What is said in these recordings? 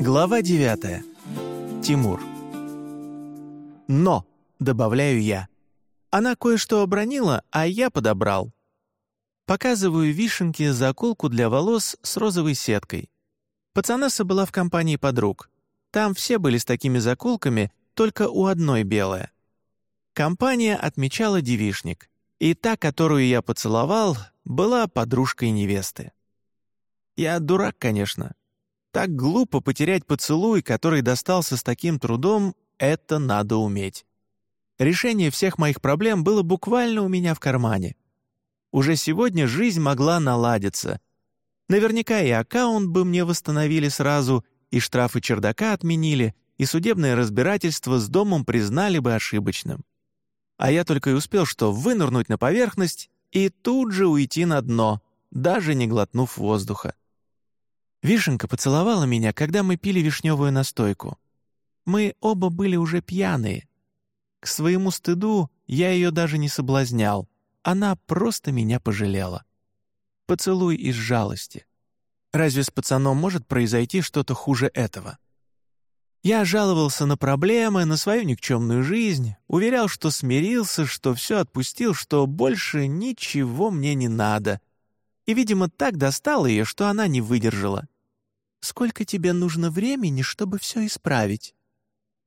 Глава 9. Тимур. «Но», — добавляю я. Она кое-что обронила, а я подобрал. Показываю вишенке заколку для волос с розовой сеткой. Пацанесса была в компании подруг. Там все были с такими заколками, только у одной белая. Компания отмечала девишник. И та, которую я поцеловал, была подружкой невесты. Я дурак, конечно. Так глупо потерять поцелуй, который достался с таким трудом, это надо уметь. Решение всех моих проблем было буквально у меня в кармане. Уже сегодня жизнь могла наладиться. Наверняка и аккаунт бы мне восстановили сразу, и штрафы чердака отменили, и судебное разбирательство с домом признали бы ошибочным. А я только и успел что вынырнуть на поверхность и тут же уйти на дно, даже не глотнув воздуха. Вишенка поцеловала меня, когда мы пили вишневую настойку. Мы оба были уже пьяные. К своему стыду я ее даже не соблазнял. Она просто меня пожалела. Поцелуй из жалости. Разве с пацаном может произойти что-то хуже этого? Я жаловался на проблемы, на свою никчемную жизнь, уверял, что смирился, что все отпустил, что больше ничего мне не надо, и, видимо, так достал ее, что она не выдержала. «Сколько тебе нужно времени, чтобы все исправить?»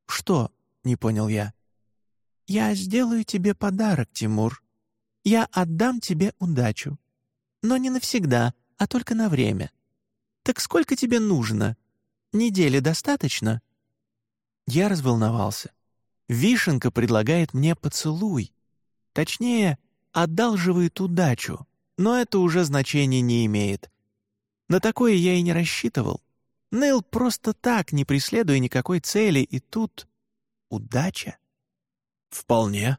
«Что?» — не понял я. «Я сделаю тебе подарок, Тимур. Я отдам тебе удачу. Но не навсегда, а только на время. Так сколько тебе нужно? Недели достаточно?» Я разволновался. Вишенка предлагает мне поцелуй. Точнее, одалживает удачу но это уже значения не имеет. На такое я и не рассчитывал. Нейл просто так, не преследуя никакой цели, и тут... удача. «Вполне».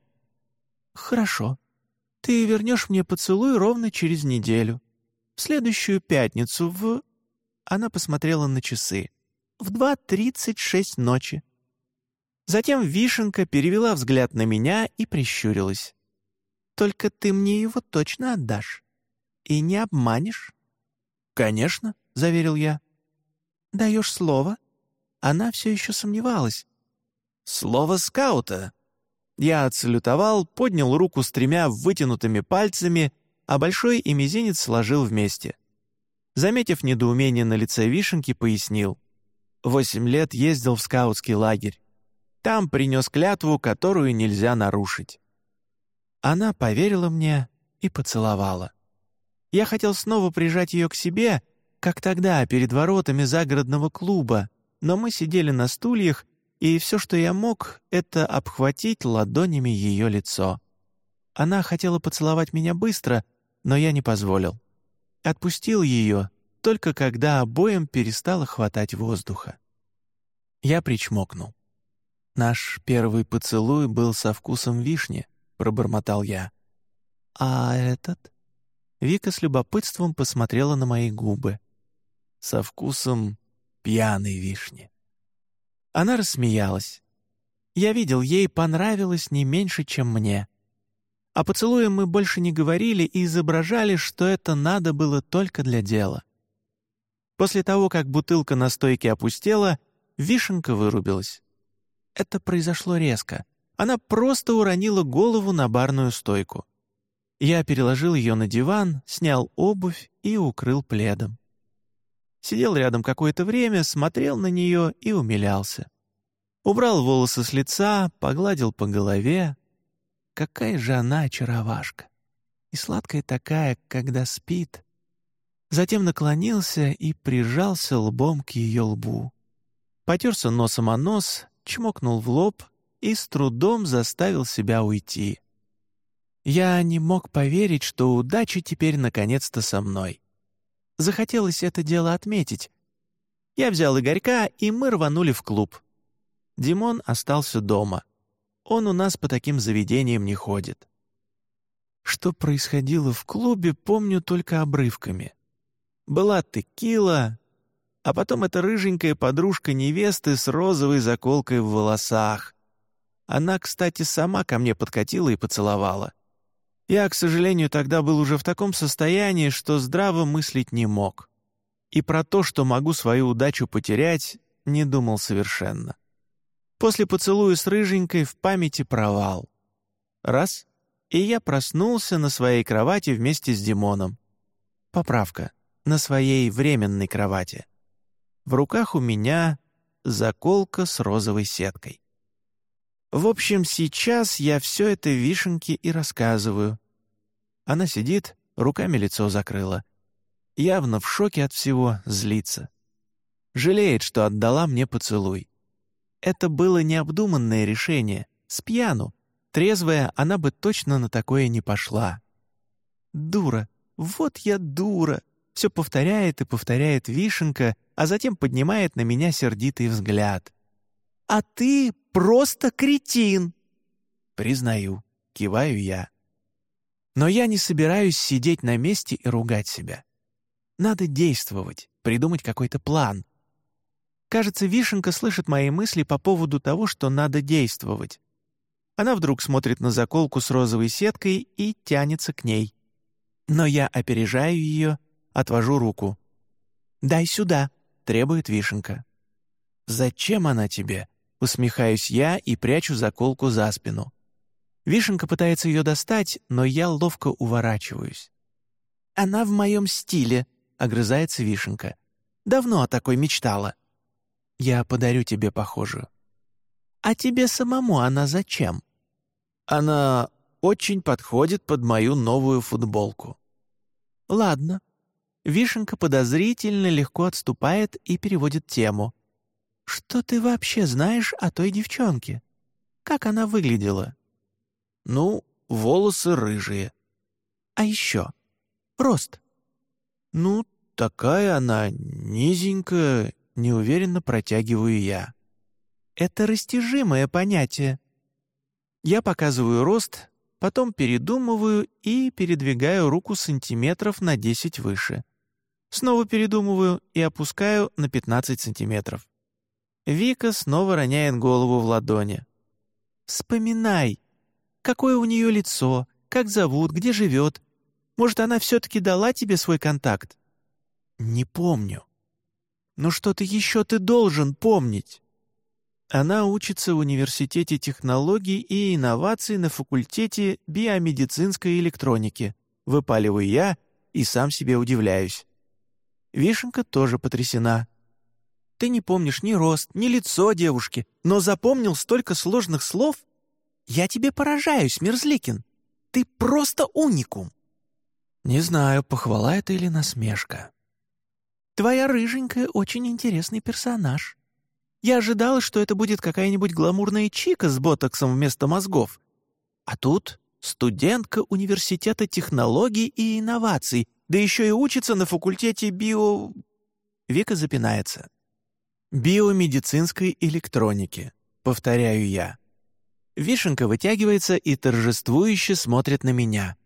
«Хорошо. Ты вернешь мне поцелуй ровно через неделю. В следующую пятницу в...» Она посмотрела на часы. «В два тридцать шесть ночи». Затем Вишенка перевела взгляд на меня и прищурилась. «Только ты мне его точно отдашь?» И не обманешь?» «Конечно», — заверил я. «Даешь слово?» Она все еще сомневалась. «Слово скаута». Я отсалютовал, поднял руку с тремя вытянутыми пальцами, а большой и мизинец сложил вместе. Заметив недоумение на лице Вишенки, пояснил. Восемь лет ездил в скаутский лагерь. Там принес клятву, которую нельзя нарушить. Она поверила мне и поцеловала. Я хотел снова прижать ее к себе, как тогда, перед воротами загородного клуба, но мы сидели на стульях, и все, что я мог, это обхватить ладонями ее лицо. Она хотела поцеловать меня быстро, но я не позволил. Отпустил ее, только когда обоим перестало хватать воздуха. Я причмокнул. «Наш первый поцелуй был со вкусом вишни», — пробормотал я. «А этот?» Вика с любопытством посмотрела на мои губы. Со вкусом пьяной вишни. Она рассмеялась. Я видел, ей понравилось не меньше, чем мне. О поцелуе мы больше не говорили и изображали, что это надо было только для дела. После того, как бутылка на стойке опустела, вишенка вырубилась. Это произошло резко. Она просто уронила голову на барную стойку. Я переложил ее на диван, снял обувь и укрыл пледом. Сидел рядом какое-то время, смотрел на нее и умилялся. Убрал волосы с лица, погладил по голове. Какая же она очаровашка! И сладкая такая, когда спит. Затем наклонился и прижался лбом к ее лбу. Потерся носом о нос, чмокнул в лоб и с трудом заставил себя уйти. Я не мог поверить, что удача теперь наконец-то со мной. Захотелось это дело отметить. Я взял Игорька, и мы рванули в клуб. Димон остался дома. Он у нас по таким заведениям не ходит. Что происходило в клубе, помню только обрывками. Была текила, а потом эта рыженькая подружка невесты с розовой заколкой в волосах. Она, кстати, сама ко мне подкатила и поцеловала. Я, к сожалению, тогда был уже в таком состоянии, что здраво мыслить не мог. И про то, что могу свою удачу потерять, не думал совершенно. После поцелуя с рыженькой в памяти провал. Раз — и я проснулся на своей кровати вместе с Димоном. Поправка. На своей временной кровати. В руках у меня заколка с розовой сеткой. В общем, сейчас я все это вишенке и рассказываю. Она сидит, руками лицо закрыла. Явно в шоке от всего, злится. Жалеет, что отдала мне поцелуй. Это было необдуманное решение, с пьяну. Трезвая, она бы точно на такое не пошла. Дура, вот я дура. Все повторяет и повторяет вишенка, а затем поднимает на меня сердитый взгляд. «А ты просто кретин!» «Признаю», — киваю я. Но я не собираюсь сидеть на месте и ругать себя. Надо действовать, придумать какой-то план. Кажется, Вишенка слышит мои мысли по поводу того, что надо действовать. Она вдруг смотрит на заколку с розовой сеткой и тянется к ней. Но я опережаю ее, отвожу руку. «Дай сюда», — требует Вишенка. «Зачем она тебе?» Усмехаюсь я и прячу заколку за спину. Вишенка пытается ее достать, но я ловко уворачиваюсь. «Она в моем стиле», — огрызается Вишенка. «Давно о такой мечтала». «Я подарю тебе похожую». «А тебе самому она зачем?» «Она очень подходит под мою новую футболку». «Ладно». Вишенка подозрительно легко отступает и переводит тему. «Что ты вообще знаешь о той девчонке? Как она выглядела?» «Ну, волосы рыжие». «А еще? Рост?» «Ну, такая она низенькая, неуверенно протягиваю я». «Это растяжимое понятие». Я показываю рост, потом передумываю и передвигаю руку сантиметров на 10 выше. Снова передумываю и опускаю на 15 сантиметров. Вика снова роняет голову в ладони. «Вспоминай, какое у нее лицо, как зовут, где живет. Может, она все-таки дала тебе свой контакт?» «Не помню». «Ну что-то еще ты должен помнить». Она учится в Университете технологий и инноваций на факультете биомедицинской электроники. Выпаливаю я и сам себе удивляюсь. Вишенка тоже потрясена. Ты не помнишь ни рост, ни лицо девушки, но запомнил столько сложных слов? Я тебе поражаюсь, Мерзликин. Ты просто уникум. Не знаю, похвала это или насмешка. Твоя рыженькая очень интересный персонаж. Я ожидала, что это будет какая-нибудь гламурная чика с ботоксом вместо мозгов. А тут студентка университета технологий и инноваций, да еще и учится на факультете био... Вика запинается. «Биомедицинской электроники», — повторяю я. Вишенка вытягивается и торжествующе смотрит на меня.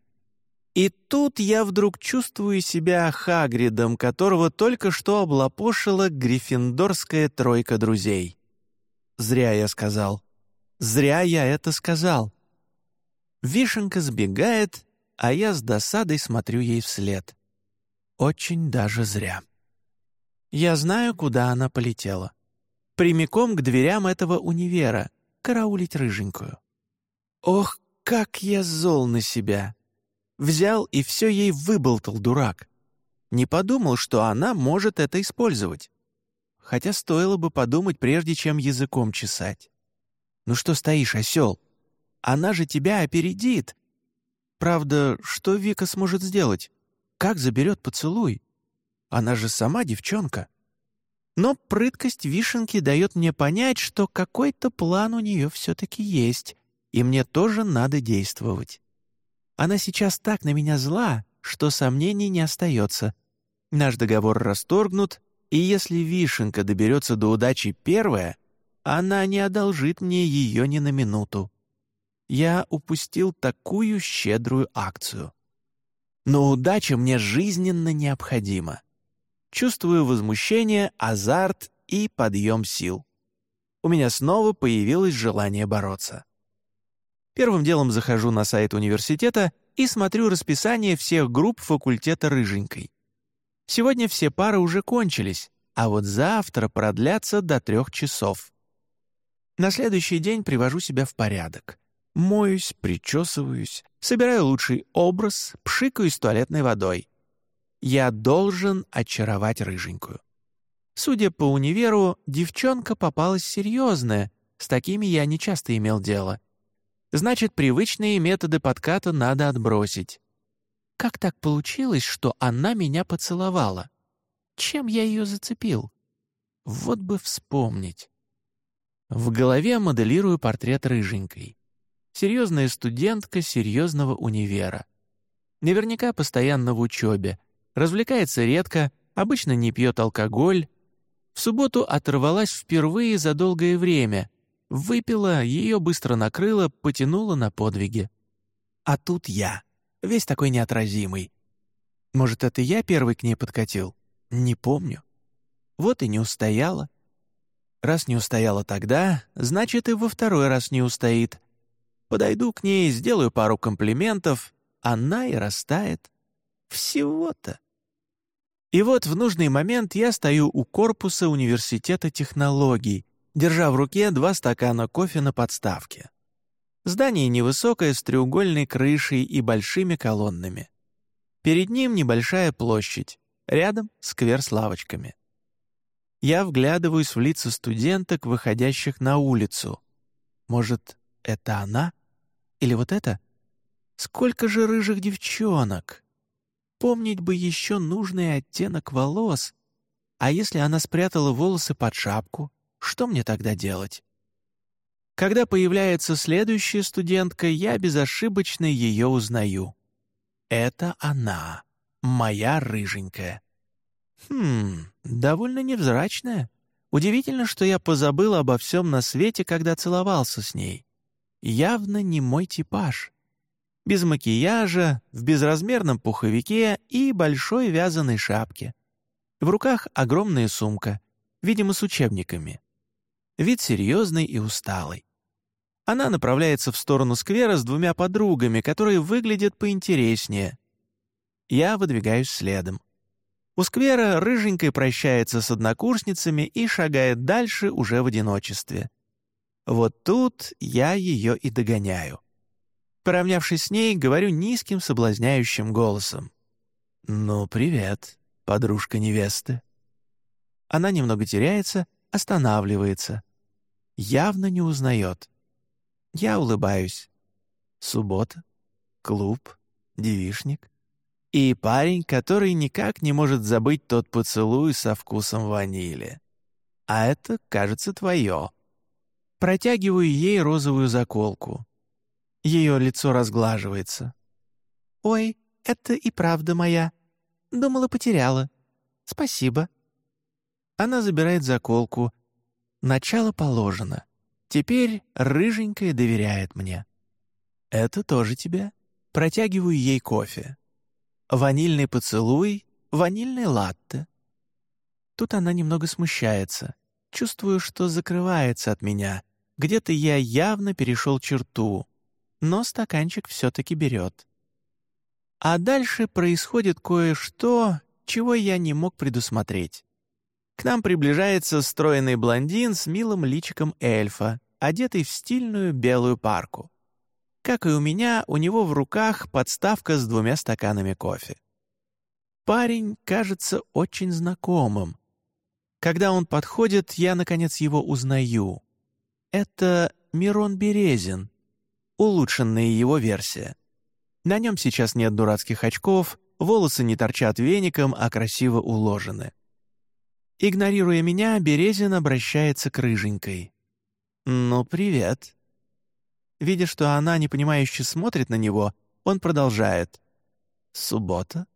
И тут я вдруг чувствую себя Хагридом, которого только что облапошила гриффиндорская тройка друзей. Зря я сказал. Зря я это сказал. Вишенка сбегает, а я с досадой смотрю ей вслед. Очень даже зря. Я знаю, куда она полетела. Прямиком к дверям этого универа, караулить рыженькую. Ох, как я зол на себя! Взял и все ей выболтал, дурак. Не подумал, что она может это использовать. Хотя стоило бы подумать, прежде чем языком чесать. «Ну что стоишь, осел? Она же тебя опередит!» Правда, что Вика сможет сделать? Как заберет поцелуй? Она же сама девчонка. Но прыткость вишенки дает мне понять, что какой-то план у нее все-таки есть, и мне тоже надо действовать. Она сейчас так на меня зла, что сомнений не остается. Наш договор расторгнут, и если вишенка доберется до удачи первая, она не одолжит мне ее ни на минуту. Я упустил такую щедрую акцию. Но удача мне жизненно необходима. Чувствую возмущение, азарт и подъем сил. У меня снова появилось желание бороться. Первым делом захожу на сайт университета и смотрю расписание всех групп факультета рыженькой. Сегодня все пары уже кончились, а вот завтра продлятся до трех часов. На следующий день привожу себя в порядок. Моюсь, причесываюсь, собираю лучший образ, пшикаюсь туалетной водой. Я должен очаровать рыженькую. Судя по универу, девчонка попалась серьезная, с такими я не часто имел дело. Значит, привычные методы подката надо отбросить. Как так получилось, что она меня поцеловала? Чем я ее зацепил? Вот бы вспомнить. В голове моделирую портрет рыженькой. Серьезная студентка серьезного универа. Наверняка постоянно в учебе. Развлекается редко, обычно не пьет алкоголь. В субботу оторвалась впервые за долгое время. Выпила, ее быстро накрыло, потянула на подвиги. А тут я, весь такой неотразимый. Может, это я первый к ней подкатил? Не помню. Вот и не устояла. Раз не устояла тогда, значит, и во второй раз не устоит. Подойду к ней, сделаю пару комплиментов, она и растает. Всего-то. И вот в нужный момент я стою у корпуса университета технологий, держа в руке два стакана кофе на подставке. Здание невысокое, с треугольной крышей и большими колоннами. Перед ним небольшая площадь, рядом сквер с лавочками. Я вглядываюсь в лица студенток, выходящих на улицу. Может, это она? Или вот это? Сколько же рыжих девчонок! Помнить бы еще нужный оттенок волос. А если она спрятала волосы под шапку, что мне тогда делать? Когда появляется следующая студентка, я безошибочно ее узнаю. Это она, моя рыженькая. Хм, довольно невзрачная. Удивительно, что я позабыл обо всем на свете, когда целовался с ней. Явно не мой типаж без макияжа, в безразмерном пуховике и большой вязаной шапке. В руках огромная сумка, видимо, с учебниками. Вид серьезный и усталый. Она направляется в сторону сквера с двумя подругами, которые выглядят поинтереснее. Я выдвигаюсь следом. У сквера рыженькой прощается с однокурсницами и шагает дальше уже в одиночестве. Вот тут я ее и догоняю. Поравнявшись с ней, говорю низким соблазняющим голосом. «Ну, привет, подружка невесты». Она немного теряется, останавливается. Явно не узнает. Я улыбаюсь. Суббота, клуб, девишник. И парень, который никак не может забыть тот поцелуй со вкусом ванили. А это, кажется, твое. Протягиваю ей розовую заколку. Ее лицо разглаживается. «Ой, это и правда моя. Думала, потеряла. Спасибо». Она забирает заколку. Начало положено. Теперь рыженькая доверяет мне. «Это тоже тебя?» Протягиваю ей кофе. Ванильный поцелуй, ванильный латте. Тут она немного смущается. Чувствую, что закрывается от меня. Где-то я явно перешел черту но стаканчик все-таки берет. А дальше происходит кое-что, чего я не мог предусмотреть. К нам приближается стройный блондин с милым личиком эльфа, одетый в стильную белую парку. Как и у меня, у него в руках подставка с двумя стаканами кофе. Парень кажется очень знакомым. Когда он подходит, я, наконец, его узнаю. Это Мирон Березин, улучшенная его версия. На нем сейчас нет дурацких очков, волосы не торчат веником, а красиво уложены. Игнорируя меня, Березин обращается к Рыженькой. «Ну, привет». Видя, что она непонимающе смотрит на него, он продолжает. «Суббота,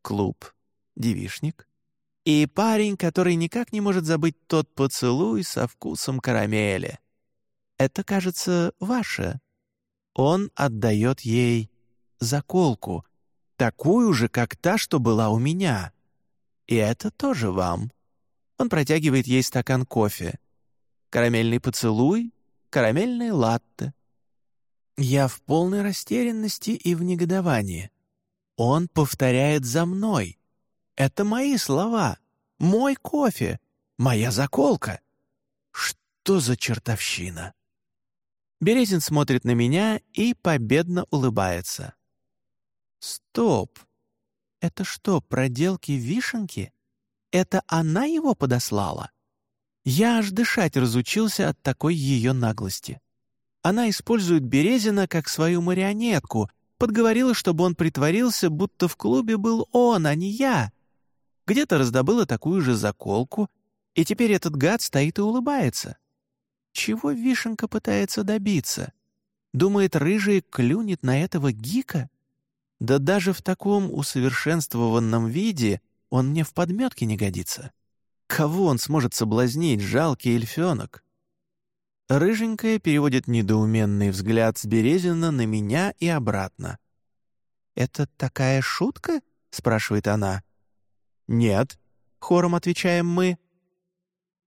клуб, девишник. И парень, который никак не может забыть тот поцелуй со вкусом карамели. Это, кажется, ваше». Он отдает ей заколку, такую же, как та, что была у меня. И это тоже вам. Он протягивает ей стакан кофе. Карамельный поцелуй, карамельное латте. Я в полной растерянности и в негодовании. Он повторяет за мной. Это мои слова, мой кофе, Моя заколка! Что за чертовщина? Березин смотрит на меня и победно улыбается. Стоп! Это что, проделки вишенки? Это она его подослала? Я аж дышать разучился от такой ее наглости. Она использует Березина как свою марионетку, подговорила, чтобы он притворился, будто в клубе был он, а не я. Где-то раздобыла такую же заколку, и теперь этот гад стоит и улыбается. Чего Вишенка пытается добиться? Думает, рыжий клюнет на этого гика? Да даже в таком усовершенствованном виде он мне в подметке не годится. Кого он сможет соблазнить, жалкий эльфенок? Рыженькая переводит недоуменный взгляд с Березина на меня и обратно. «Это такая шутка?» — спрашивает она. «Нет», — хором отвечаем мы.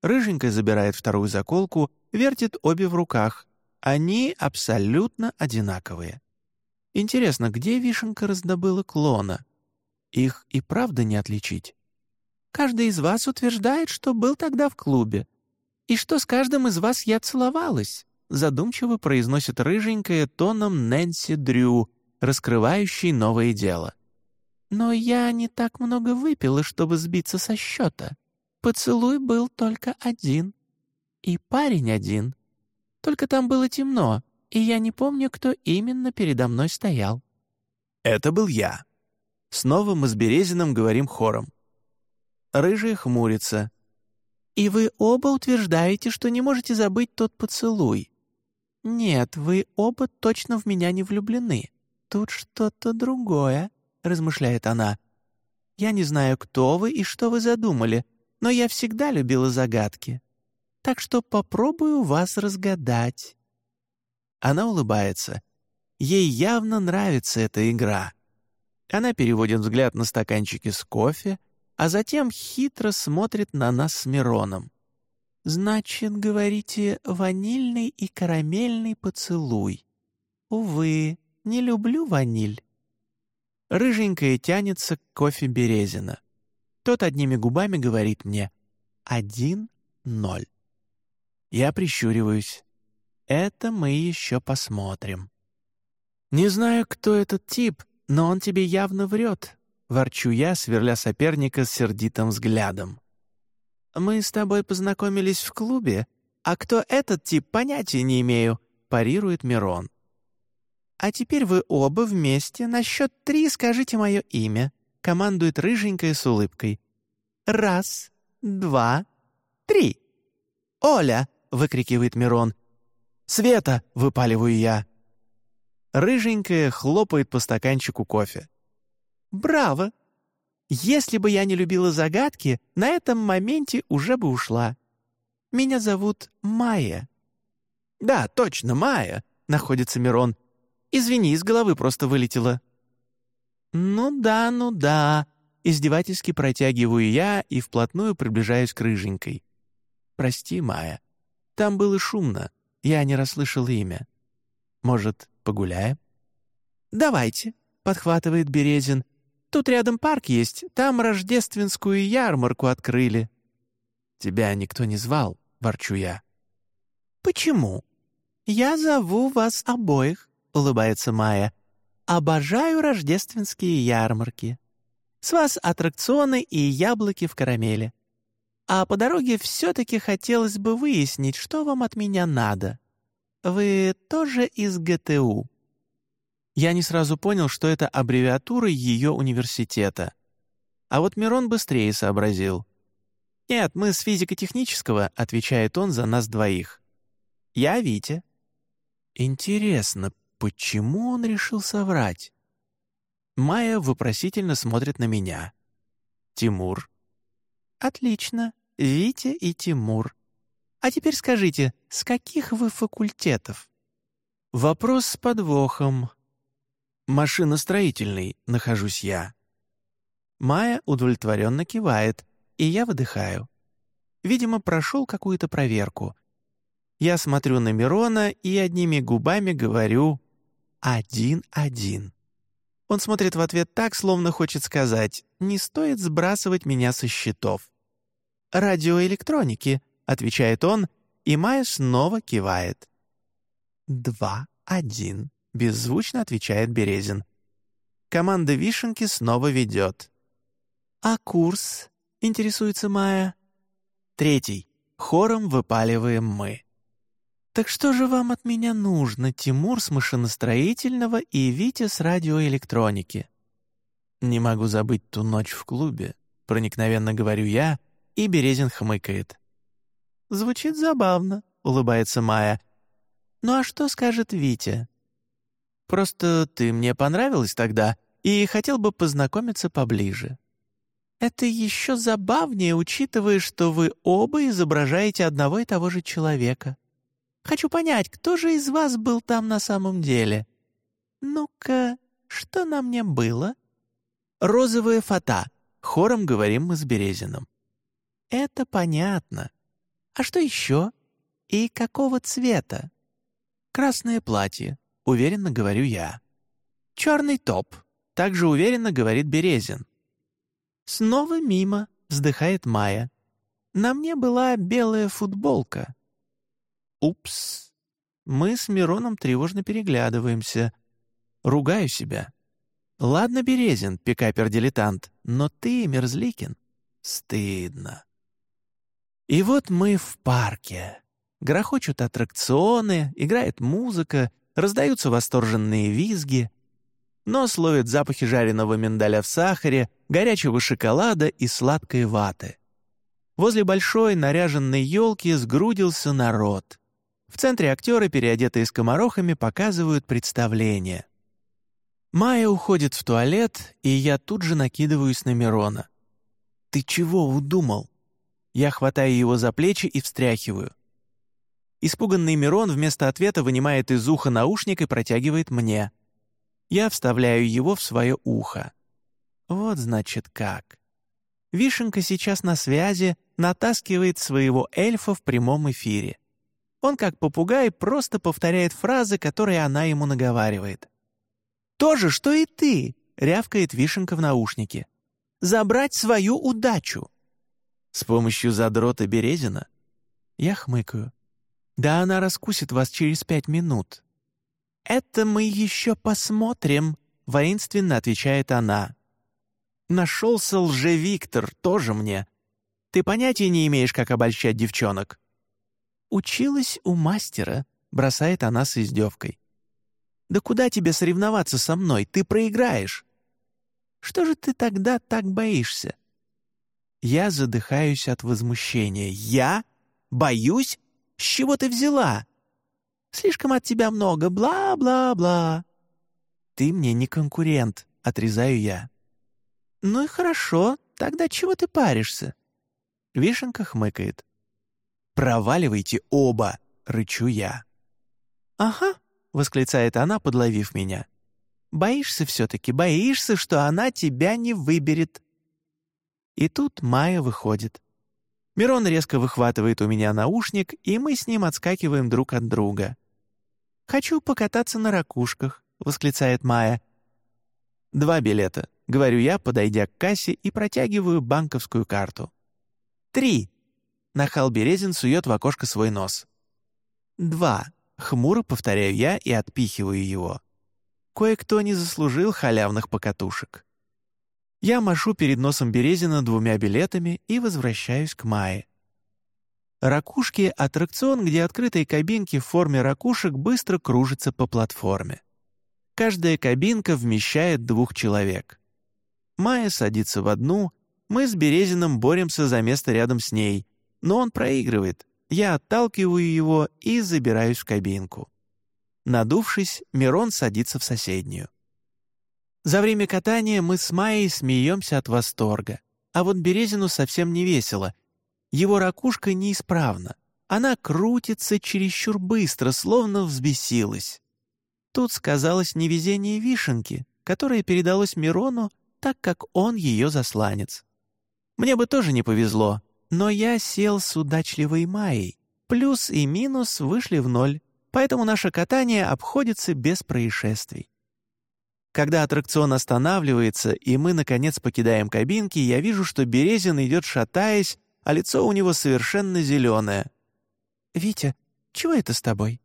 Рыженькая забирает вторую заколку, вертит обе в руках. Они абсолютно одинаковые. Интересно, где Вишенка раздобыла клона? Их и правда не отличить. Каждый из вас утверждает, что был тогда в клубе. И что с каждым из вас я целовалась, задумчиво произносит рыженькая тоном Нэнси Дрю, раскрывающий новое дело. Но я не так много выпила, чтобы сбиться со счета. Поцелуй был только один. И парень один. Только там было темно, и я не помню, кто именно передо мной стоял. Это был я. Снова мы с Березиным говорим хором. Рыжий хмурится. «И вы оба утверждаете, что не можете забыть тот поцелуй. Нет, вы оба точно в меня не влюблены. Тут что-то другое», — размышляет она. «Я не знаю, кто вы и что вы задумали, но я всегда любила загадки. Так что попробую вас разгадать». Она улыбается. Ей явно нравится эта игра. Она переводит взгляд на стаканчики с кофе, а затем хитро смотрит на нас с Мироном. «Значит, говорите, ванильный и карамельный поцелуй. Увы, не люблю ваниль». Рыженькая тянется к кофе Березина. Тот одними губами говорит мне «один-ноль». Я прищуриваюсь. Это мы еще посмотрим. Не знаю, кто этот тип, но он тебе явно врет, ворчу я, сверля соперника с сердитым взглядом. «Мы с тобой познакомились в клубе, а кто этот тип, понятия не имею», — парирует Мирон. «А теперь вы оба вместе на счет три скажите мое имя», — командует рыженькая с улыбкой. «Раз, два, три». «Оля!» — выкрикивает Мирон. «Света!» — выпаливаю я. Рыженькая хлопает по стаканчику кофе. «Браво! Если бы я не любила загадки, на этом моменте уже бы ушла. Меня зовут Майя». «Да, точно, Майя», — находится Мирон. «Извини, из головы просто вылетело». «Ну да, ну да», — издевательски протягиваю я и вплотную приближаюсь к рыженькой. «Прости, Майя. Там было шумно, я не расслышал имя. Может, погуляем?» «Давайте», — подхватывает Березин. Тут рядом парк есть, там рождественскую ярмарку открыли». «Тебя никто не звал», — ворчу я. «Почему?» «Я зову вас обоих», — улыбается Майя. «Обожаю рождественские ярмарки. С вас аттракционы и яблоки в карамели. А по дороге все-таки хотелось бы выяснить, что вам от меня надо. Вы тоже из ГТУ?» Я не сразу понял, что это аббревиатура ее университета. А вот Мирон быстрее сообразил. «Нет, мы с физико-технического», — отвечает он за нас двоих. «Я Витя». Интересно, почему он решил соврать? Майя вопросительно смотрит на меня. «Тимур». «Отлично, Витя и Тимур. А теперь скажите, с каких вы факультетов?» Вопрос с подвохом, машиностроительный нахожусь я». Майя удовлетворенно кивает, и я выдыхаю. Видимо, прошел какую-то проверку. Я смотрю на Мирона и одними губами говорю «один-один». Он смотрит в ответ так, словно хочет сказать «не стоит сбрасывать меня со счетов». «Радиоэлектроники», — отвечает он, и Майя снова кивает. «Два, один», — беззвучно отвечает Березин. Команда Вишенки снова ведет. «А курс?» — интересуется Майя. Третий. Хором выпаливаем мы. «Так что же вам от меня нужно, Тимур с машиностроительного и Витя с радиоэлектроники?» «Не могу забыть ту ночь в клубе», — проникновенно говорю я, и Березин хмыкает. «Звучит забавно», — улыбается Майя. «Ну а что скажет Витя?» «Просто ты мне понравилась тогда и хотел бы познакомиться поближе». «Это еще забавнее, учитывая, что вы оба изображаете одного и того же человека. Хочу понять, кто же из вас был там на самом деле? Ну-ка, что на мне было?» «Розовая фата», — хором говорим мы с Березиным. «Это понятно. А что еще? И какого цвета?» «Красное платье», — уверенно говорю я. «Черный топ», — также уверенно говорит Березин. «Снова мимо», — вздыхает Майя. «На мне была белая футболка». «Упс». Мы с Мироном тревожно переглядываемся. Ругаю себя. Ладно, Березин, пикапер-дилетант, но ты, Мерзликин, стыдно. И вот мы в парке. Грохочут аттракционы, играет музыка, раздаются восторженные визги. Нос ловит запахи жареного миндаля в сахаре, горячего шоколада и сладкой ваты. Возле большой наряженной елки сгрудился народ. В центре актеры, переодетые скоморохами, показывают представление. Майя уходит в туалет, и я тут же накидываюсь на Мирона. «Ты чего удумал?» Я хватаю его за плечи и встряхиваю. Испуганный Мирон вместо ответа вынимает из уха наушник и протягивает мне. Я вставляю его в свое ухо. Вот значит как. Вишенка сейчас на связи, натаскивает своего эльфа в прямом эфире. Он, как попугай, просто повторяет фразы, которые она ему наговаривает. «То же, что и ты!» — рявкает Вишенка в наушнике. «Забрать свою удачу!» «С помощью задрота Березина?» Я хмыкаю. «Да она раскусит вас через пять минут». «Это мы еще посмотрим», — воинственно отвечает она. «Нашелся лже-Виктор, тоже мне. Ты понятия не имеешь, как обольщать девчонок». «Училась у мастера», — бросает она с издевкой. Да куда тебе соревноваться со мной? Ты проиграешь. Что же ты тогда так боишься? Я задыхаюсь от возмущения. Я? Боюсь? С чего ты взяла? Слишком от тебя много, бла-бла-бла. Ты мне не конкурент, отрезаю я. Ну и хорошо, тогда чего ты паришься? Вишенка хмыкает. «Проваливайте оба!» — рычу я. «Ага, — восклицает она, подловив меня. «Боишься все-таки, боишься, что она тебя не выберет». И тут Майя выходит. Мирон резко выхватывает у меня наушник, и мы с ним отскакиваем друг от друга. «Хочу покататься на ракушках», — восклицает Майя. «Два билета», — говорю я, подойдя к кассе и протягиваю банковскую карту. «Три», — нахал Березин сует в окошко свой нос. «Два», Хмуро повторяю я и отпихиваю его. Кое-кто не заслужил халявных покатушек. Я машу перед носом Березина двумя билетами и возвращаюсь к Майе. Ракушки — аттракцион, где открытые кабинки в форме ракушек быстро кружатся по платформе. Каждая кабинка вмещает двух человек. Майя садится в одну, мы с Березиным боремся за место рядом с ней, но он проигрывает, я отталкиваю его и забираюсь в кабинку. Надувшись, Мирон садится в соседнюю. За время катания мы с Майей смеемся от восторга. А вот Березину совсем не весело. Его ракушка неисправна. Она крутится чересчур быстро, словно взбесилась. Тут сказалось невезение вишенки, которое передалось Мирону, так как он ее засланец. Мне бы тоже не повезло, но я сел с удачливой Майей. Плюс и минус вышли в ноль, поэтому наше катание обходится без происшествий. Когда аттракцион останавливается, и мы, наконец, покидаем кабинки, я вижу, что Березин идет шатаясь, а лицо у него совершенно зеленое. «Витя, чего это с тобой?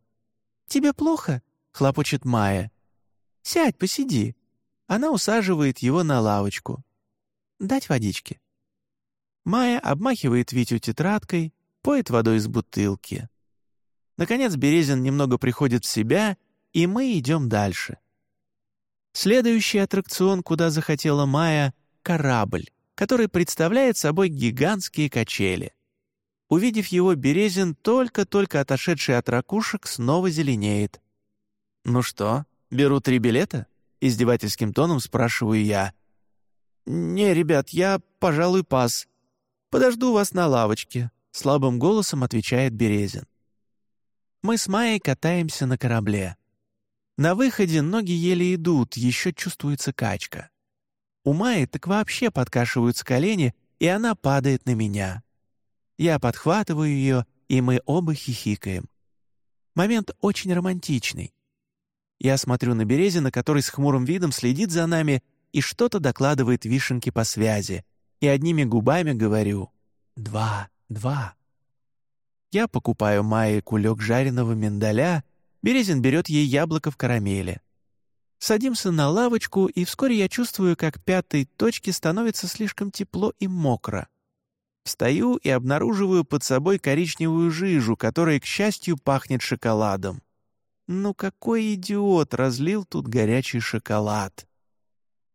Тебе плохо?» — хлопочет Майя. «Сядь, посиди». Она усаживает его на лавочку. «Дать водички?» Майя обмахивает Витю тетрадкой, поет водой из бутылки. Наконец Березин немного приходит в себя, и мы идем дальше. Следующий аттракцион, куда захотела Майя — корабль, который представляет собой гигантские качели. Увидев его, Березин, только-только отошедший от ракушек, снова зеленеет. «Ну что, беру три билета?» — издевательским тоном спрашиваю я. «Не, ребят, я, пожалуй, пас. Подожду вас на лавочке», — слабым голосом отвечает Березин. Мы с Майей катаемся на корабле. На выходе ноги еле идут, еще чувствуется качка. У Майи так вообще подкашиваются колени, и она падает на меня. Я подхватываю ее, и мы оба хихикаем. Момент очень романтичный. Я смотрю на Березина, который с хмурым видом следит за нами и что-то докладывает вишенке по связи, и одними губами говорю «два, два». Я покупаю Майе кулек жареного миндаля, Березин берет ей яблоко в карамели. Садимся на лавочку, и вскоре я чувствую, как пятой точке становится слишком тепло и мокро. Встаю и обнаруживаю под собой коричневую жижу, которая, к счастью, пахнет шоколадом. Ну какой идиот разлил тут горячий шоколад?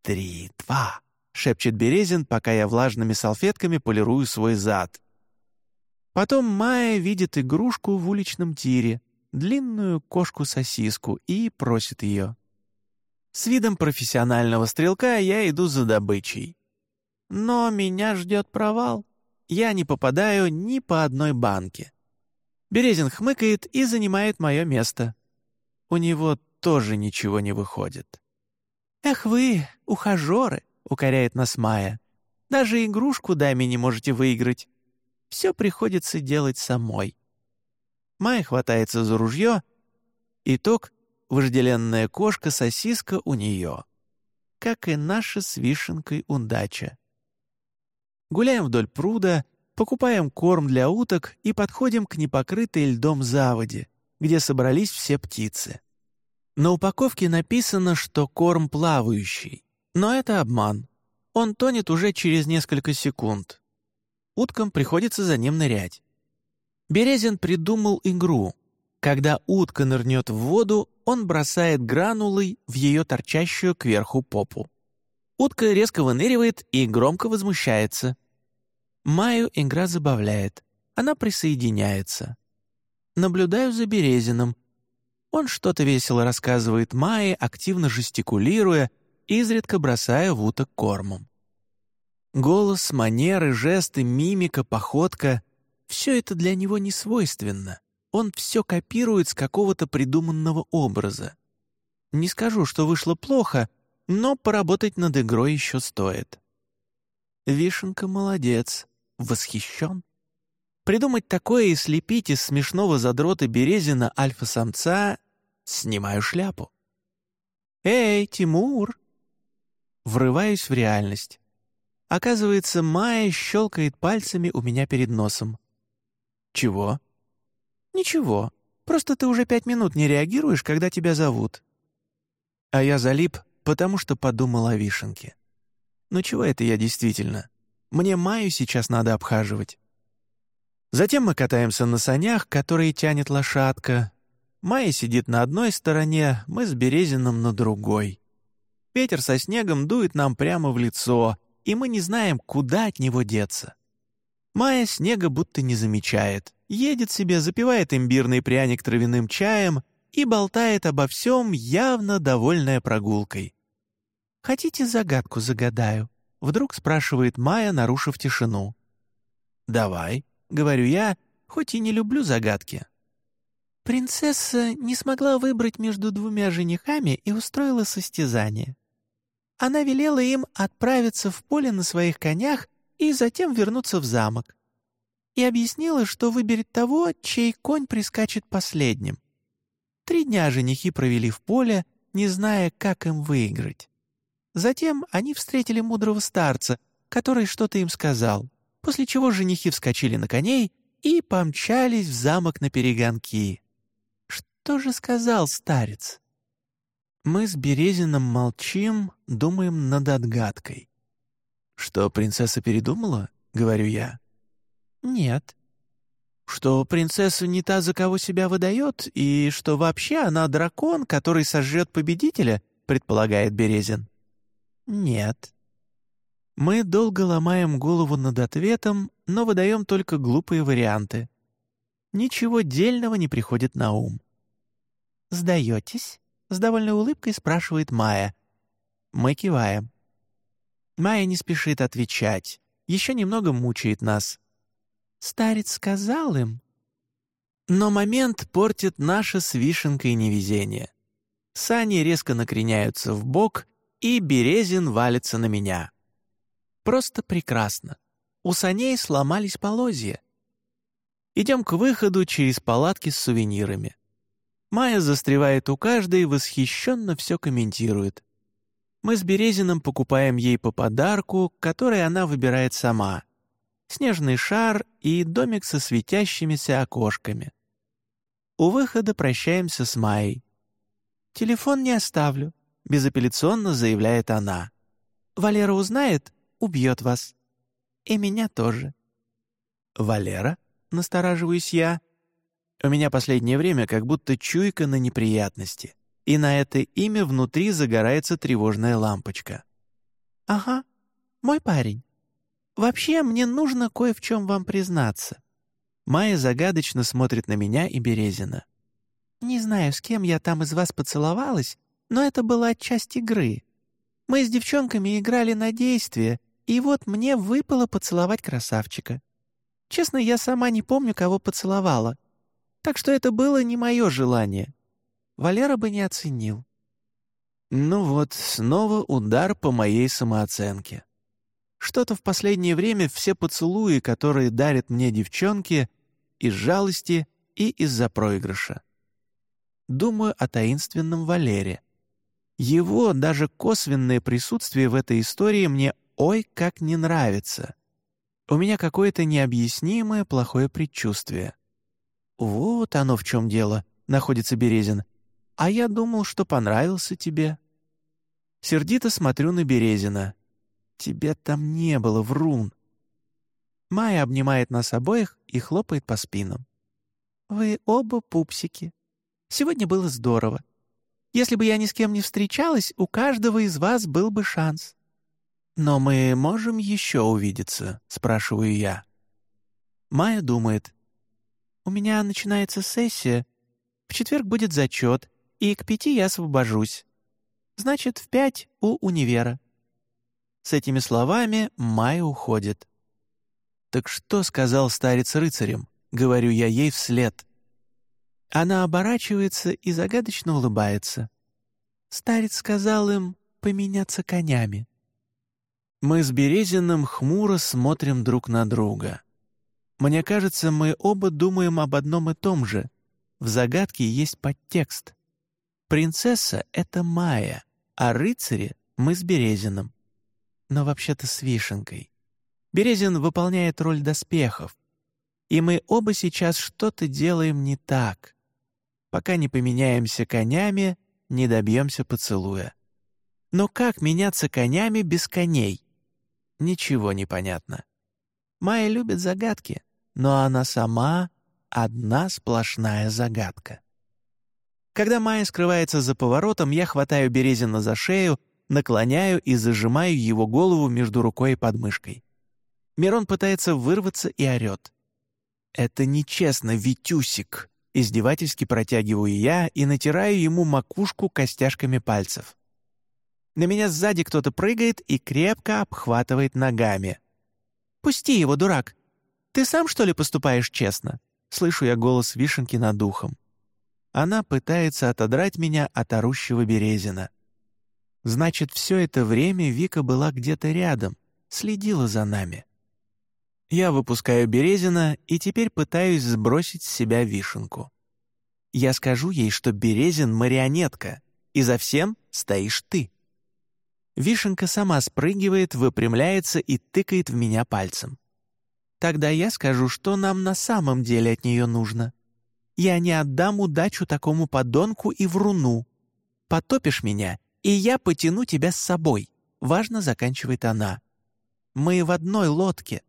«Три, два», — шепчет Березин, пока я влажными салфетками полирую свой зад. Потом Майя видит игрушку в уличном тире, длинную кошку-сосиску, и просит ее. С видом профессионального стрелка я иду за добычей. Но меня ждет провал. Я не попадаю ни по одной банке. Березин хмыкает и занимает мое место. У него тоже ничего не выходит. «Эх вы, ухажеры!» — укоряет нас Майя. «Даже игрушку даме не можете выиграть. Все приходится делать самой». Майя хватается за ружье. Итог — вожделенная кошка-сосиска у нее. Как и наша с вишенкой удача. Гуляем вдоль пруда, покупаем корм для уток и подходим к непокрытой льдом заводе, где собрались все птицы. На упаковке написано, что корм плавающий, но это обман. Он тонет уже через несколько секунд. Уткам приходится за ним нырять. Березин придумал игру. Когда утка нырнет в воду, он бросает гранулы в ее торчащую кверху попу. Утка резко выныривает и громко возмущается. Маю игра забавляет. Она присоединяется. Наблюдаю за Березиным. Он что-то весело рассказывает Майе, активно жестикулируя, изредка бросая в уток кормом. Голос, манеры, жесты, мимика, походка все это для него не свойственно. Он все копирует с какого-то придуманного образа. Не скажу, что вышло плохо, но поработать над игрой еще стоит. Вишенка молодец, восхищен. Придумать такое и слепить из смешного задрота Березина альфа-самца — снимаю шляпу. «Эй, Тимур!» Врываюсь в реальность. Оказывается, Майя щелкает пальцами у меня перед носом. «Чего?» «Ничего. Просто ты уже пять минут не реагируешь, когда тебя зовут». А я залип, потому что подумал о вишенке. «Ну чего это я действительно? Мне Маю сейчас надо обхаживать». Затем мы катаемся на санях, которые тянет лошадка. Майя сидит на одной стороне, мы с Березиным на другой. Ветер со снегом дует нам прямо в лицо, и мы не знаем, куда от него деться. Майя снега будто не замечает, едет себе, запивает имбирный пряник травяным чаем и болтает обо всем, явно довольная прогулкой. «Хотите загадку загадаю?» — вдруг спрашивает Майя, нарушив тишину. «Давай», — говорю я, хоть и не люблю загадки. Принцесса не смогла выбрать между двумя женихами и устроила состязание. Она велела им отправиться в поле на своих конях и затем вернуться в замок. И объяснила, что выберет того, чей конь прискачет последним. Три дня женихи провели в поле, не зная, как им выиграть. Затем они встретили мудрого старца, который что-то им сказал. после чего женихи вскочили на коней и помчались в замок на перегонки. Что же сказал старец? Мы с Березиным молчим, думаем над отгадкой. «Что, принцесса передумала?» — говорю я. «Нет». «Что принцесса не та, за кого себя выдает, и что вообще она дракон, который сожжет победителя?» — предполагает Березин. «Нет». Мы долго ломаем голову над ответом, но выдаем только глупые варианты. Ничего дельного не приходит на ум. «Сдаетесь?» — с довольной улыбкой спрашивает Майя. Мы киваем. Майя не спешит отвечать, еще немного мучает нас. Старец сказал им. Но момент портит наше с вишенкой невезение. Сани резко накреняются в бок, и Березин валится на меня. Просто прекрасно. У саней сломались полозья. Идем к выходу через палатки с сувенирами. Майя застревает у каждой и восхищенно все комментирует. Мы с Березиным покупаем ей по подарку, который она выбирает сама. Снежный шар и домик со светящимися окошками. У выхода прощаемся с Майей. «Телефон не оставлю», — безапелляционно заявляет она. «Валера узнает, убьет вас. И меня тоже». «Валера?» — настораживаюсь я. У меня последнее время как будто чуйка на неприятности и на это имя внутри загорается тревожная лампочка. «Ага, мой парень. Вообще, мне нужно кое в чем вам признаться». Майя загадочно смотрит на меня и Березина. «Не знаю, с кем я там из вас поцеловалась, но это была часть игры. Мы с девчонками играли на действие, и вот мне выпало поцеловать красавчика. Честно, я сама не помню, кого поцеловала. Так что это было не мое желание. Валера бы не оценил. Ну вот, снова удар по моей самооценке. Что-то в последнее время все поцелуи, которые дарят мне девчонки, из жалости и из-за проигрыша. Думаю о таинственном Валере. Его даже косвенное присутствие в этой истории мне ой как не нравится. У меня какое-то необъяснимое плохое предчувствие. Вот оно в чем дело, находится Березин. А я думал, что понравился тебе». Сердито смотрю на Березина. «Тебя там не было, врун». Майя обнимает нас обоих и хлопает по спинам. «Вы оба пупсики. Сегодня было здорово. Если бы я ни с кем не встречалась, у каждого из вас был бы шанс». «Но мы можем еще увидеться?» — спрашиваю я. Майя думает. «У меня начинается сессия. В четверг будет зачет, и к пяти я освобожусь. Значит, в пять у универа». С этими словами Майя уходит. «Так что сказал старец рыцарем?» — говорю я ей вслед. Она оборачивается и загадочно улыбается. Старец сказал им поменяться конями. Мы с Березиным хмуро смотрим друг на друга. Мне кажется, мы оба думаем об одном и том же. В загадке есть подтекст. Принцесса — это Майя, а рыцари — мы с Березиным. Но вообще-то с Вишенкой. Березин выполняет роль доспехов. И мы оба сейчас что-то делаем не так. Пока не поменяемся конями, не добьемся поцелуя. Но как меняться конями без коней? Ничего не понятно. Майя любит загадки, но она сама — одна сплошная загадка. Когда Майя скрывается за поворотом, я хватаю Березина за шею, наклоняю и зажимаю его голову между рукой и подмышкой. Мирон пытается вырваться и орет. «Это нечестно, Витюсик!» Издевательски протягиваю я и натираю ему макушку костяшками пальцев. На меня сзади кто-то прыгает и крепко обхватывает ногами. «Пусти его, дурак! Ты сам, что ли, поступаешь честно?» Слышу я голос Вишенки над духом. Она пытается отодрать меня от орущего Березина. Значит, все это время Вика была где-то рядом, следила за нами. Я выпускаю Березина и теперь пытаюсь сбросить с себя вишенку. Я скажу ей, что Березин — марионетка, и за всем стоишь ты. Вишенка сама спрыгивает, выпрямляется и тыкает в меня пальцем. Тогда я скажу, что нам на самом деле от нее нужно. Я не отдам удачу такому подонку и вруну. Потопишь меня, и я потяну тебя с собой», — важно заканчивает она. «Мы в одной лодке».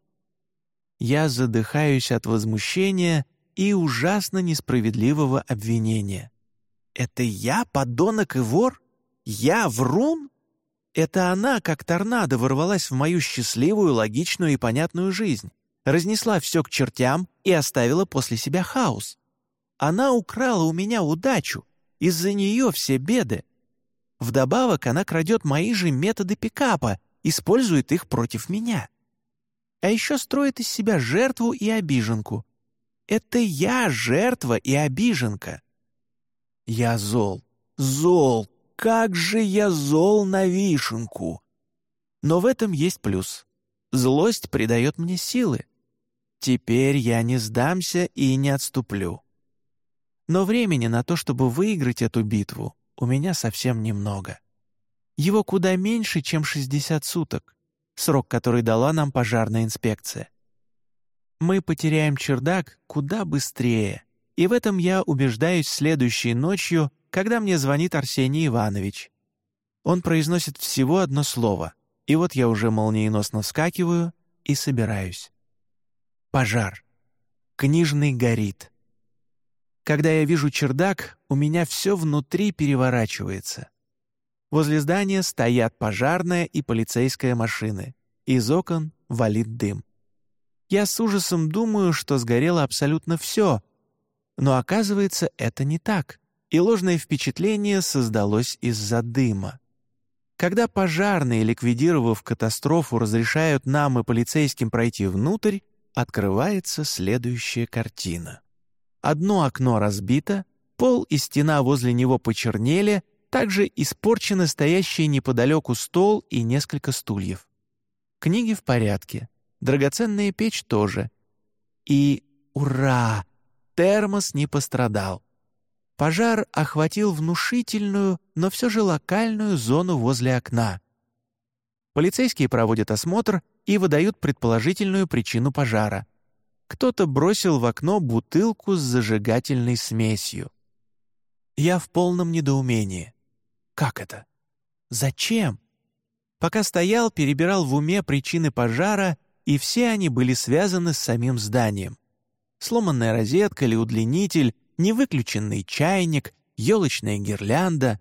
Я задыхаюсь от возмущения и ужасно несправедливого обвинения. «Это я, подонок и вор? Я врун?» Это она, как торнадо, ворвалась в мою счастливую, логичную и понятную жизнь, разнесла все к чертям и оставила после себя хаос. Она украла у меня удачу, из-за нее все беды. Вдобавок она крадет мои же методы пикапа, использует их против меня. А еще строит из себя жертву и обиженку. Это я жертва и обиженка. Я зол, зол, как же я зол на вишенку! Но в этом есть плюс. Злость придает мне силы. Теперь я не сдамся и не отступлю. Но времени на то, чтобы выиграть эту битву, у меня совсем немного. Его куда меньше, чем 60 суток, срок, который дала нам пожарная инспекция. Мы потеряем чердак куда быстрее, и в этом я убеждаюсь следующей ночью, когда мне звонит Арсений Иванович. Он произносит всего одно слово, и вот я уже молниеносно вскакиваю и собираюсь. Пожар. Книжный горит. Когда я вижу чердак, у меня все внутри переворачивается. Возле здания стоят пожарная и полицейская машины. Из окон валит дым. Я с ужасом думаю, что сгорело абсолютно все. Но оказывается, это не так, и ложное впечатление создалось из-за дыма. Когда пожарные, ликвидировав катастрофу, разрешают нам и полицейским пройти внутрь, открывается следующая картина. Одно окно разбито, пол и стена возле него почернели, также испорчены стоящий неподалеку стол и несколько стульев. Книги в порядке, драгоценная печь тоже. И, ура, термос не пострадал. Пожар охватил внушительную, но все же локальную зону возле окна. Полицейские проводят осмотр и выдают предположительную причину пожара — кто-то бросил в окно бутылку с зажигательной смесью. Я в полном недоумении. Как это? Зачем? Пока стоял, перебирал в уме причины пожара, и все они были связаны с самим зданием. Сломанная розетка или удлинитель, невыключенный чайник, елочная гирлянда.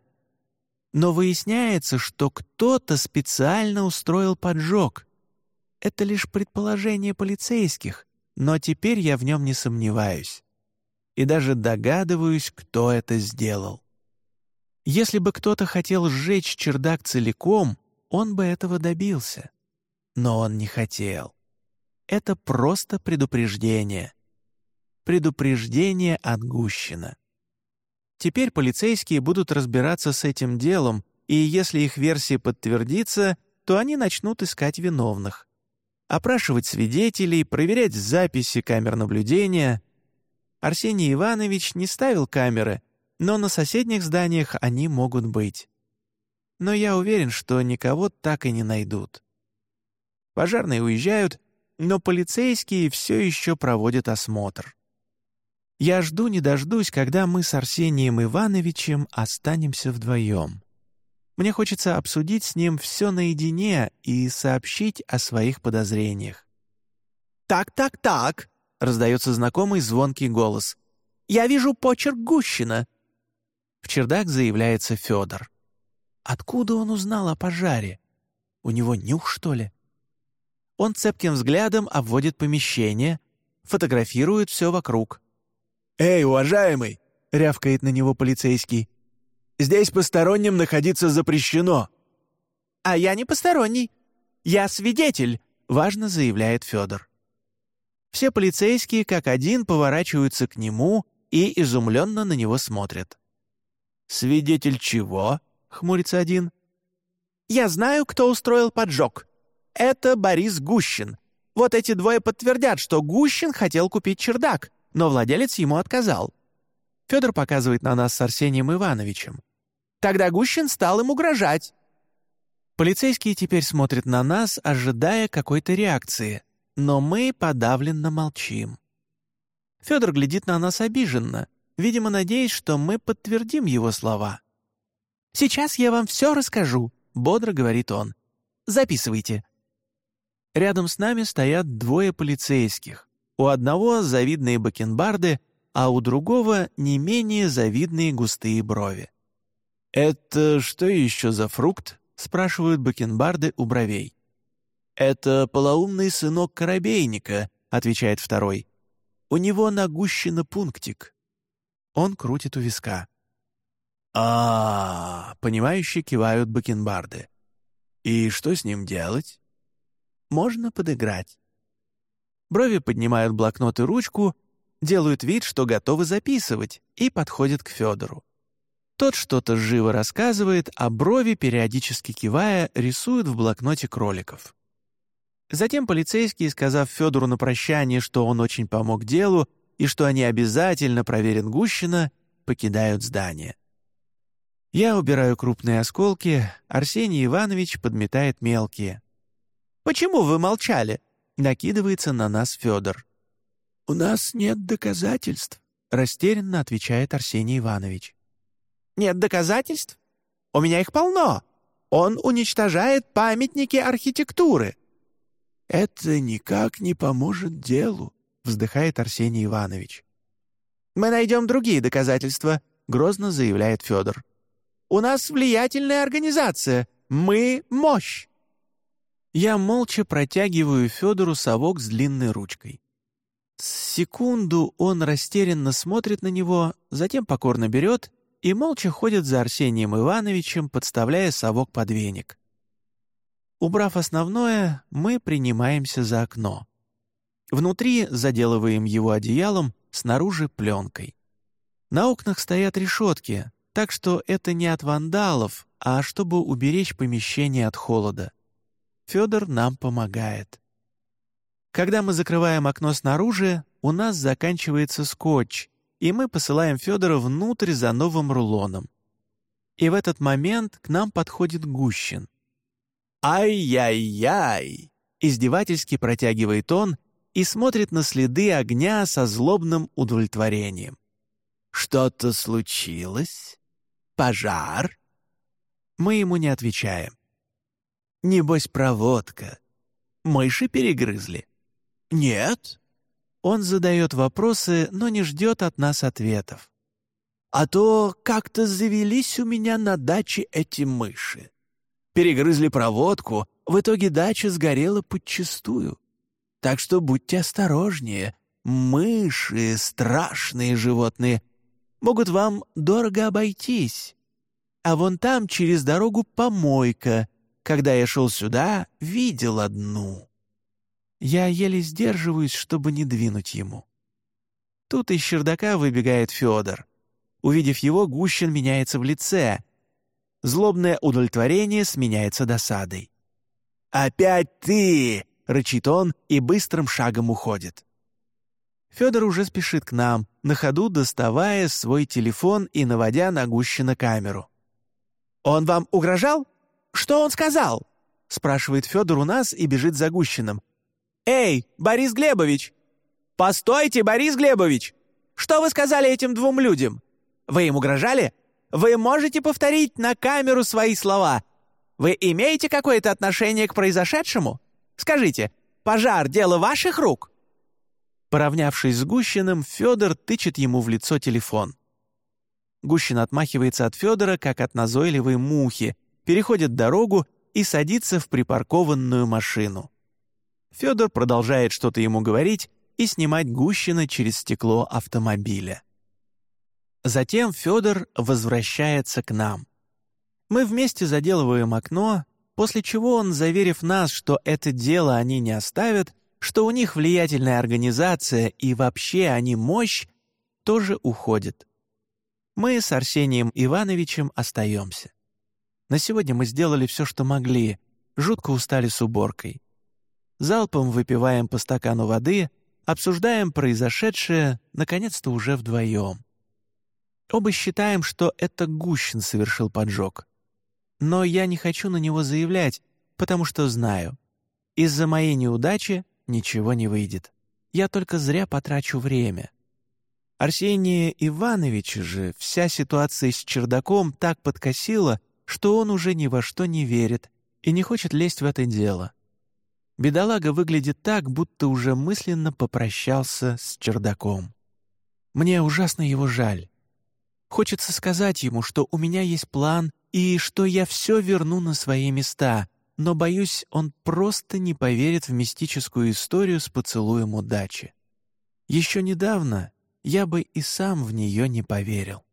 Но выясняется, что кто-то специально устроил поджог. Это лишь предположение полицейских — но теперь я в нем не сомневаюсь. И даже догадываюсь, кто это сделал. Если бы кто-то хотел сжечь чердак целиком, он бы этого добился. Но он не хотел. Это просто предупреждение. Предупреждение от Гущина. Теперь полицейские будут разбираться с этим делом, и если их версия подтвердится, то они начнут искать виновных опрашивать свидетелей, проверять записи камер наблюдения. Арсений Иванович не ставил камеры, но на соседних зданиях они могут быть. Но я уверен, что никого так и не найдут. Пожарные уезжают, но полицейские все еще проводят осмотр. Я жду не дождусь, когда мы с Арсением Ивановичем останемся вдвоем. Мне хочется обсудить с ним все наедине и сообщить о своих подозрениях. «Так, так, так», — раздается знакомый звонкий голос. «Я вижу почерк Гущина». В чердак заявляется Федор. Откуда он узнал о пожаре? У него нюх, что ли? Он цепким взглядом обводит помещение, фотографирует все вокруг. «Эй, уважаемый!» — рявкает на него полицейский. Здесь посторонним находиться запрещено». «А я не посторонний. Я свидетель», — важно заявляет Федор. Все полицейские как один поворачиваются к нему и изумленно на него смотрят. «Свидетель чего?» — хмурится один. «Я знаю, кто устроил поджог. Это Борис Гущин. Вот эти двое подтвердят, что Гущин хотел купить чердак, но владелец ему отказал. Федор показывает на нас с Арсением Ивановичем. Тогда Гущин стал им угрожать. Полицейские теперь смотрят на нас, ожидая какой-то реакции. но мы подавленно молчим. Федор глядит на нас обиженно, видимо, надеясь, что мы подтвердим его слова. «Сейчас я вам все расскажу», — бодро говорит он. «Записывайте». Рядом с нами стоят двое полицейских. У одного завидные бакенбарды, а у другого не менее завидные густые брови. «Это что еще за фрукт?» — спрашивают бакенбарды у бровей. «Это полоумный сынок корабейника», — отвечает второй. «У него нагущено пунктик». Он крутит у виска. а, -а, -а понимающе кивают бакенбарды. «И что с ним делать?» «Можно подыграть». Брови поднимают блокнот и ручку, делают вид, что готовы записывать, и подходят к Федору. Тот что-то живо рассказывает, а брови, периодически кивая, рисуют в блокноте кроликов. Затем полицейские, сказав Федору на прощание, что он очень помог делу и что они обязательно проверят Гущина, покидают здание. Я убираю крупные осколки, Арсений Иванович подметает мелкие. «Почему вы молчали?» — накидывается на нас Федор. «У нас нет доказательств», — растерянно отвечает Арсений Иванович. «Нет доказательств? У меня их полно. Он уничтожает памятники архитектуры». «Это никак не поможет делу», — вздыхает Арсений Иванович. «Мы найдем другие доказательства», — грозно заявляет Федор. «У нас влиятельная организация. Мы — мощь». Я молча протягиваю Федору совок с длинной ручкой. С секунду он растерянно смотрит на него, затем покорно берет и молча ходит за Арсением Ивановичем, подставляя совок под веник. Убрав основное, мы принимаемся за окно. Внутри заделываем его одеялом, снаружи — пленкой. На окнах стоят решетки, так что это не от вандалов, а чтобы уберечь помещение от холода. Федор нам помогает. Когда мы закрываем окно снаружи, у нас заканчивается скотч, и мы посылаем Федора внутрь за новым рулоном. И в этот момент к нам подходит Гущин. «Ай-яй-яй!» — издевательски протягивает он и смотрит на следы огня со злобным удовлетворением. «Что-то случилось? Пожар?» Мы ему не отвечаем. «Небось, проводка. Мыши перегрызли?» «Нет». Он задает вопросы, но не ждет от нас ответов. «А то как-то завелись у меня на даче эти мыши перегрызли проводку, в итоге дача сгорела подчистую. Так что будьте осторожнее. Мыши — страшные животные. Могут вам дорого обойтись. А вон там через дорогу помойка. Когда я шел сюда, видел одну. Я еле сдерживаюсь, чтобы не двинуть ему. Тут из чердака выбегает Федор. Увидев его, Гущин меняется в лице — Злобное удовлетворение сменяется досадой. «Опять ты!» — рычит он и быстрым шагом уходит. Федор уже спешит к нам, на ходу доставая свой телефон и наводя на Гущина камеру. «Он вам угрожал? Что он сказал?» — спрашивает Федор у нас и бежит за Гущиным. «Эй, Борис Глебович! Постойте, Борис Глебович! Что вы сказали этим двум людям? Вы им угрожали? Вы можете повторить на камеру свои слова? Вы имеете какое-то отношение к произошедшему? Скажите, пожар — дело ваших рук?» Поравнявшись с Гущиным, Федор тычет ему в лицо телефон. Гущин отмахивается от Федора, как от назойливой мухи, переходит дорогу и садится в припаркованную машину. Федор продолжает что-то ему говорить и снимать Гущина через стекло автомобиля. Затем Федор возвращается к нам. Мы вместе заделываем окно, после чего он, заверив нас, что это дело они не оставят, что у них влиятельная организация и вообще они мощь, тоже уходит. Мы с Арсением Ивановичем остаемся. На сегодня мы сделали все, что могли, жутко устали с уборкой. Залпом выпиваем по стакану воды, обсуждаем произошедшее, наконец-то уже вдвоем. Оба считаем, что это Гущин совершил поджог. Но я не хочу на него заявлять, потому что знаю. Из-за моей неудачи ничего не выйдет. Я только зря потрачу время. Арсения Ивановича же вся ситуация с чердаком так подкосила, что он уже ни во что не верит и не хочет лезть в это дело. Бедолага выглядит так, будто уже мысленно попрощался с чердаком. Мне ужасно его жаль. Хочется сказать ему, что у меня есть план и что я все верну на свои места, но, боюсь, он просто не поверит в мистическую историю с поцелуем удачи. Еще недавно я бы и сам в нее не поверил.